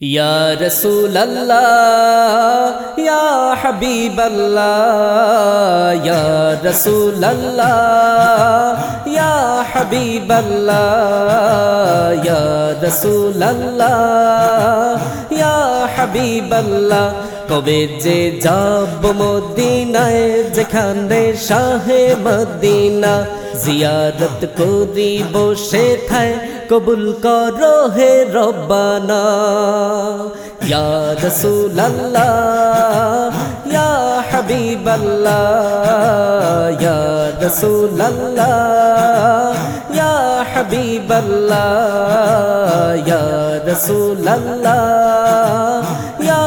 يا رسول الله يا حبيب الله يا رسول الله يا حبيب الله يا رسول الله يا حبيب الله কবে যে যাব মদিনায় যেখানে শাহে মদিনা জিয়ারত করি বসে থায় قبول کرو ہے ربنا یا رسول اللہ، یا حبیب اللہ، یا رسول اللہ، یا حبیب اللہ، یا رسول اللہ، یا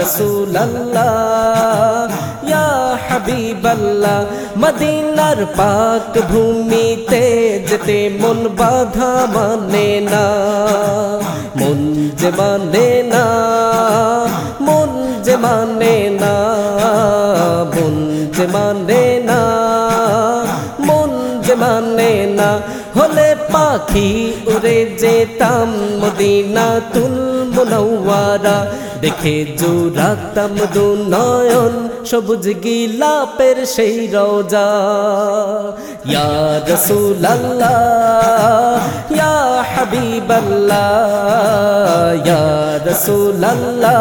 রাসূলুল্লাহ, ইয়া হাবিবাল্লাহ, মদিনার পাক ভূমিতে যেতে মন বাধা মানে না, মন যে মানে না, মন যে মানে না, মন যে মানে না, মন যে মানে না। হলে পাখি উড়ে যেতাম মদিনা তুল মুনওয়ারা দেখে জোরাতাম দু নয়ন, সবুজ গিলাপের সেই রোজা ইয়া রাসূলুল্লাহ, ইয়া হাবিবাল্লাহ, ইয়া রাসূলুল্লাহ,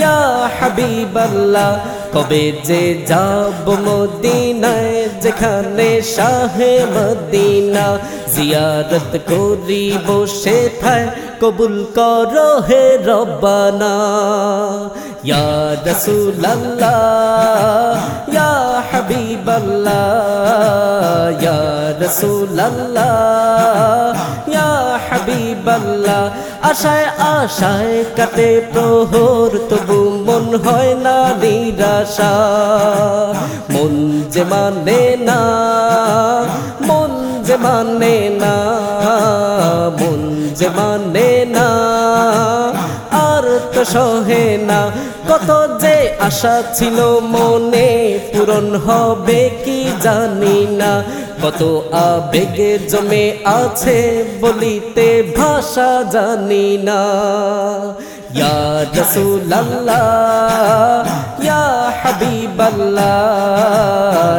ইয়া হাবিবাল্লাহ। কবে যে যাব মদিনায়, যেখানে শাহে মদিনা, জিয়ারত করি বসে থায় কবুল করো হে রব্বানা। ইয়া রাসূলুল্লাহ, ইয়া হাবিবাল্লাহ আশায় আশায় কাটে প্রহর, তবু মন হয় না নিরাশা। মন যে মানে না, মন যে মানে না, মন যে মানে তো সহে না। কত যে আশা ছিল মনে, পূরণ হবে কি জানি না। কত আবেগে জমে আছে বলিতে ভাষা জানি না। ইয়া রাসূলুল্লাহ, ইয়া হাবিবাল্লাহ